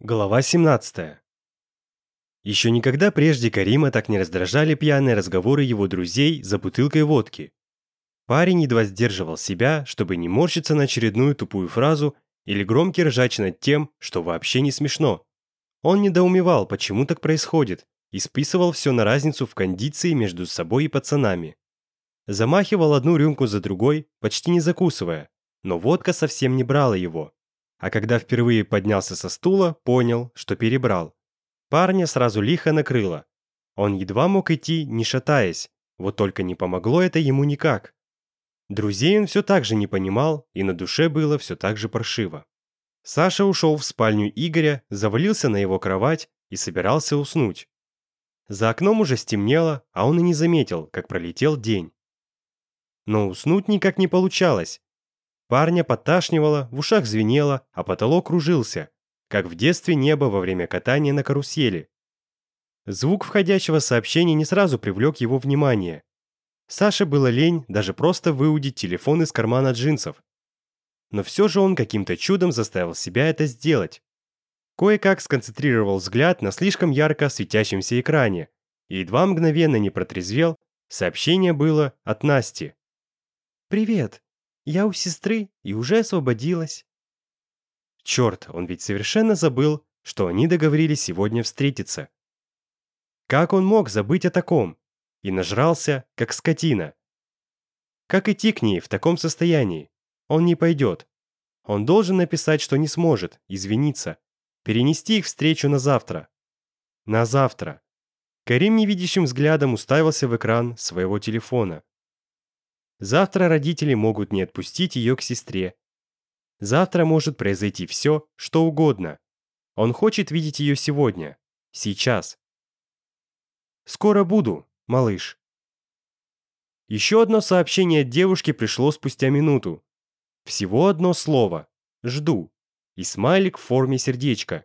Глава 17. Еще никогда прежде Карима так не раздражали пьяные разговоры его друзей за бутылкой водки. Парень едва сдерживал себя, чтобы не морщиться на очередную тупую фразу или громко ржать над тем, что вообще не смешно. Он недоумевал, почему так происходит, и списывал все на разницу в кондиции между собой и пацанами. Замахивал одну рюмку за другой, почти не закусывая, но водка совсем не брала его – а когда впервые поднялся со стула, понял, что перебрал. Парня сразу лихо накрыло. Он едва мог идти, не шатаясь, вот только не помогло это ему никак. Друзей он все так же не понимал, и на душе было все так же паршиво. Саша ушел в спальню Игоря, завалился на его кровать и собирался уснуть. За окном уже стемнело, а он и не заметил, как пролетел день. Но уснуть никак не получалось, Парня подташнивало, в ушах звенело, а потолок кружился, как в детстве небо во время катания на карусели. Звук входящего сообщения не сразу привлек его внимание. Саше было лень даже просто выудить телефон из кармана джинсов. Но все же он каким-то чудом заставил себя это сделать. Кое-как сконцентрировал взгляд на слишком ярко светящемся экране и едва мгновенно не протрезвел, сообщение было от Насти. «Привет, я у сестры и уже освободилась». Черт, он ведь совершенно забыл, что они договорились сегодня встретиться. Как он мог забыть о таком? И нажрался, как скотина. Как идти к ней в таком состоянии? Он не пойдет. Он должен написать, что не сможет, извиниться, перенести их встречу на завтра. На завтра. Карим невидящим взглядом уставился в экран своего телефона. Завтра родители могут не отпустить ее к сестре. Завтра может произойти все, что угодно. Он хочет видеть ее сегодня, сейчас. Скоро буду, малыш. Еще одно сообщение от девушки пришло спустя минуту. Всего одно слово «жду» и смайлик в форме сердечка.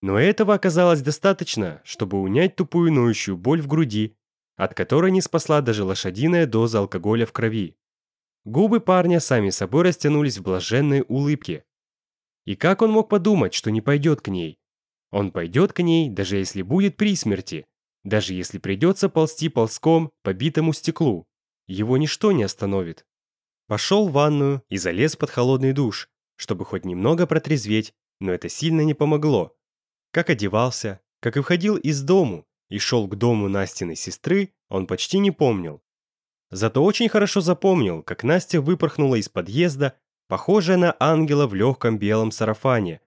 Но этого оказалось достаточно, чтобы унять тупую ноющую боль в груди от которой не спасла даже лошадиная доза алкоголя в крови. Губы парня сами собой растянулись в блаженной улыбке. И как он мог подумать, что не пойдет к ней? Он пойдет к ней, даже если будет при смерти, даже если придется ползти ползком по битому стеклу. Его ничто не остановит. Пошел в ванную и залез под холодный душ, чтобы хоть немного протрезветь, но это сильно не помогло. Как одевался, как и входил из дому, и шел к дому Настиной сестры, а он почти не помнил. Зато очень хорошо запомнил, как Настя выпорхнула из подъезда, похожая на ангела в легком белом сарафане,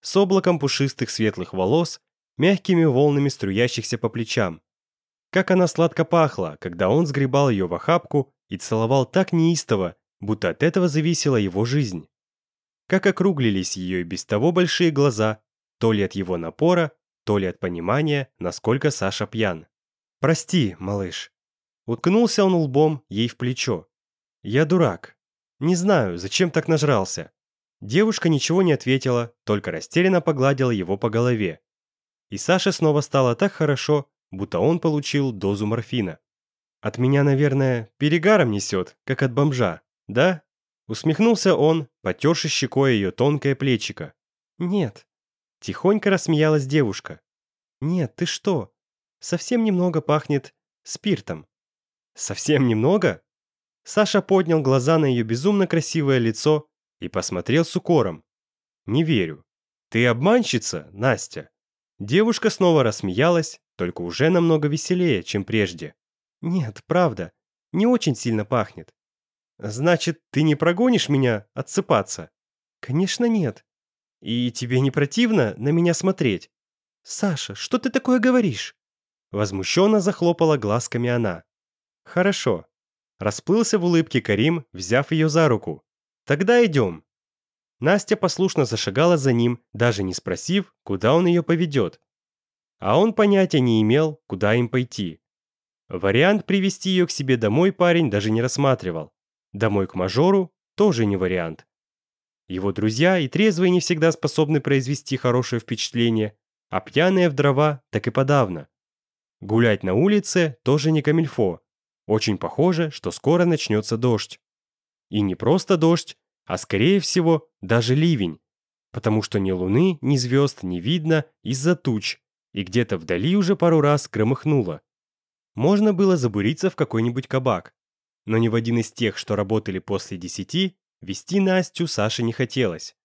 с облаком пушистых светлых волос, мягкими волнами струящихся по плечам. Как она сладко пахла, когда он сгребал ее в охапку и целовал так неистово, будто от этого зависела его жизнь. Как округлились ее и без того большие глаза, то ли от его напора, то ли от понимания, насколько Саша пьян. «Прости, малыш». Уткнулся он лбом ей в плечо. «Я дурак. Не знаю, зачем так нажрался». Девушка ничего не ответила, только растерянно погладила его по голове. И Саше снова стало так хорошо, будто он получил дозу морфина. «От меня, наверное, перегаром несет, как от бомжа, да?» Усмехнулся он, потерши щекой ее тонкое плечико. «Нет, Тихонько рассмеялась девушка. «Нет, ты что? Совсем немного пахнет спиртом». «Совсем немного?» Саша поднял глаза на ее безумно красивое лицо и посмотрел с укором. «Не верю. Ты обманщица, Настя?» Девушка снова рассмеялась, только уже намного веселее, чем прежде. «Нет, правда, не очень сильно пахнет». «Значит, ты не прогонишь меня отсыпаться?» «Конечно нет. И тебе не противно на меня смотреть? Саша, что ты такое говоришь? Возмущенно захлопала глазками она. Хорошо. Расплылся в улыбке Карим, взяв ее за руку. Тогда идем. Настя послушно зашагала за ним, даже не спросив, куда он ее поведет. А он понятия не имел, куда им пойти. Вариант привести ее к себе домой парень даже не рассматривал. Домой к мажору тоже не вариант. Его друзья и трезвые не всегда способны произвести хорошее впечатление, а пьяные в дрова так и подавно. Гулять на улице тоже не камильфо. Очень похоже, что скоро начнется дождь. И не просто дождь, а скорее всего даже ливень, потому что ни луны, ни звезд не видно из-за туч, и где-то вдали уже пару раз громыхнуло. Можно было забуриться в какой-нибудь кабак, но ни в один из тех, что работали после десяти, Вести Настю Саше не хотелось.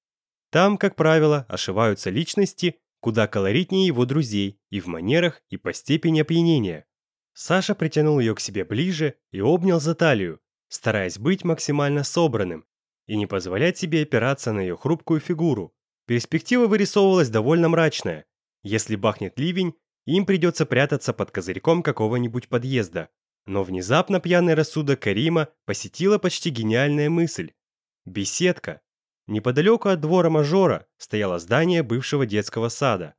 Там, как правило, ошиваются личности, куда колоритнее его друзей и в манерах, и по степени опьянения. Саша притянул ее к себе ближе и обнял за талию, стараясь быть максимально собранным и не позволять себе опираться на ее хрупкую фигуру. Перспектива вырисовывалась довольно мрачная. Если бахнет ливень, им придется прятаться под козырьком какого-нибудь подъезда. Но внезапно пьяный рассудок Карима посетила почти гениальная мысль. Беседка. Неподалеку от двора мажора стояло здание бывшего детского сада.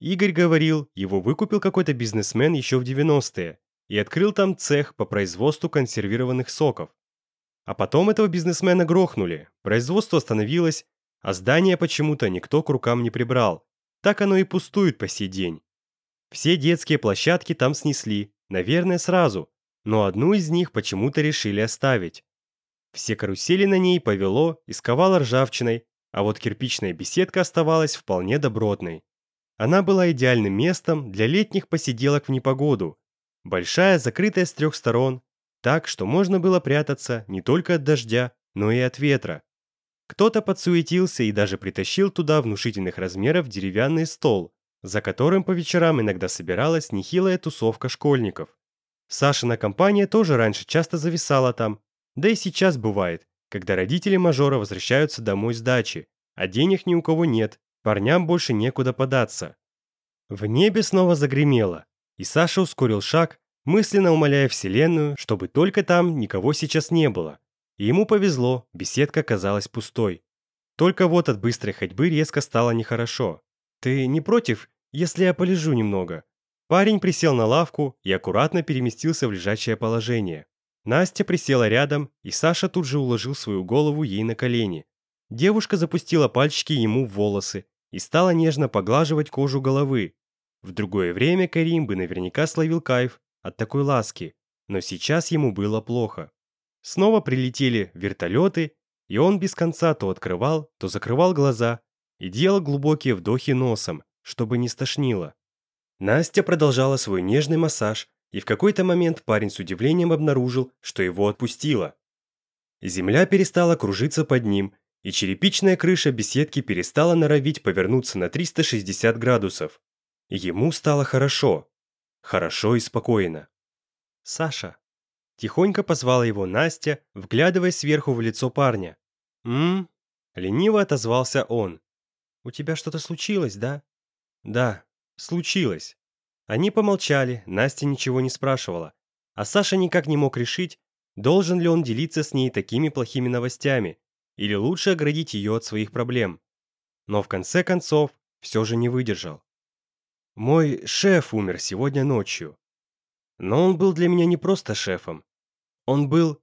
Игорь говорил, его выкупил какой-то бизнесмен еще в 90-е и открыл там цех по производству консервированных соков. А потом этого бизнесмена грохнули, производство остановилось, а здание почему-то никто к рукам не прибрал. Так оно и пустует по сей день. Все детские площадки там снесли, наверное, сразу, но одну из них почему-то решили оставить. Все карусели на ней повело и сковало ржавчиной, а вот кирпичная беседка оставалась вполне добротной. Она была идеальным местом для летних посиделок в непогоду. Большая, закрытая с трех сторон, так, что можно было прятаться не только от дождя, но и от ветра. Кто-то подсуетился и даже притащил туда внушительных размеров деревянный стол, за которым по вечерам иногда собиралась нехилая тусовка школьников. Сашина компания тоже раньше часто зависала там, да и сейчас бывает, когда родители мажора возвращаются домой с дачи, а денег ни у кого нет, парням больше некуда податься. В небе снова загремело, и Саша ускорил шаг, мысленно умоляя Вселенную, чтобы только там никого сейчас не было. И ему повезло, беседка казалась пустой. Только вот от быстрой ходьбы резко стало нехорошо. «Ты не против, если я полежу немного?» Парень присел на лавку и аккуратно переместился в лежачее положение. Настя присела рядом, и Саша тут же уложил свою голову ей на колени. Девушка запустила пальчики ему в волосы и стала нежно поглаживать кожу головы. В другое время Карим бы наверняка словил кайф от такой ласки, но сейчас ему было плохо. Снова прилетели вертолеты, и он без конца то открывал, то закрывал глаза и делал глубокие вдохи носом, чтобы не стошнило. Настя продолжала свой нежный массаж, и в какой-то момент парень с удивлением обнаружил, что его отпустило. Земля перестала кружиться под ним, и черепичная крыша беседки перестала норовить повернуться на 360 градусов. Ему стало хорошо. Хорошо и спокойно. «Саша!» Тихонько позвала его Настя, вглядываясь сверху в лицо парня. «М?», -м Лениво отозвался он. «У тебя что-то случилось, да?» «Да, случилось. Они помолчали, Настя ничего не спрашивала, а Саша никак не мог решить, должен ли он делиться с ней такими плохими новостями или лучше оградить ее от своих проблем. Но в конце концов все же не выдержал. Мой шеф умер сегодня ночью. Но он был для меня не просто шефом. Он был...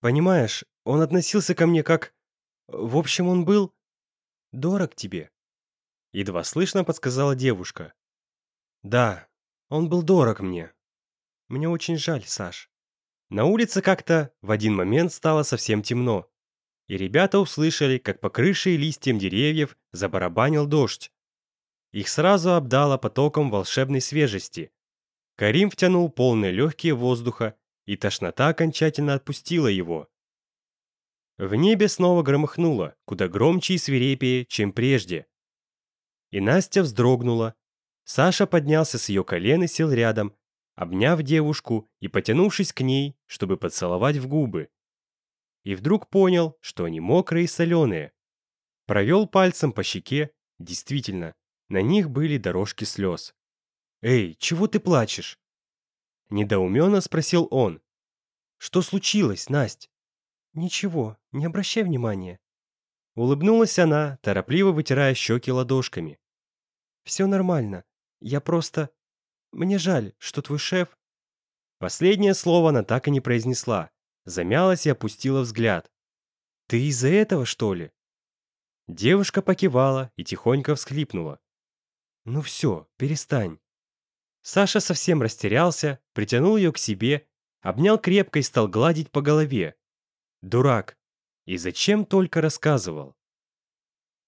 Понимаешь, он относился ко мне как... В общем, он был... Дорог тебе. Едва слышно подсказала девушка. Да, он был дорог мне. Мне очень жаль, Саш. На улице как-то в один момент стало совсем темно, и ребята услышали, как по крыше и листьям деревьев забарабанил дождь. Их сразу обдало потоком волшебной свежести. Карим втянул полные легкие воздуха, и тошнота окончательно отпустила его. В небе снова громыхнуло, куда громче и свирепее, чем прежде. И Настя вздрогнула, Саша поднялся с ее колен и сел рядом, обняв девушку и потянувшись к ней, чтобы поцеловать в губы. И вдруг понял, что они мокрые и соленые. Провел пальцем по щеке, действительно, на них были дорожки слез. «Эй, чего ты плачешь?» Недоуменно спросил он. «Что случилось, Насть?» «Ничего, не обращай внимания». Улыбнулась она, торопливо вытирая щеки ладошками. «Все нормально. Я просто... Мне жаль, что твой шеф...» Последнее слово она так и не произнесла. Замялась и опустила взгляд. «Ты из-за этого, что ли?» Девушка покивала и тихонько всхлипнула. «Ну все, перестань». Саша совсем растерялся, притянул ее к себе, обнял крепко и стал гладить по голове. «Дурак! И зачем только рассказывал?»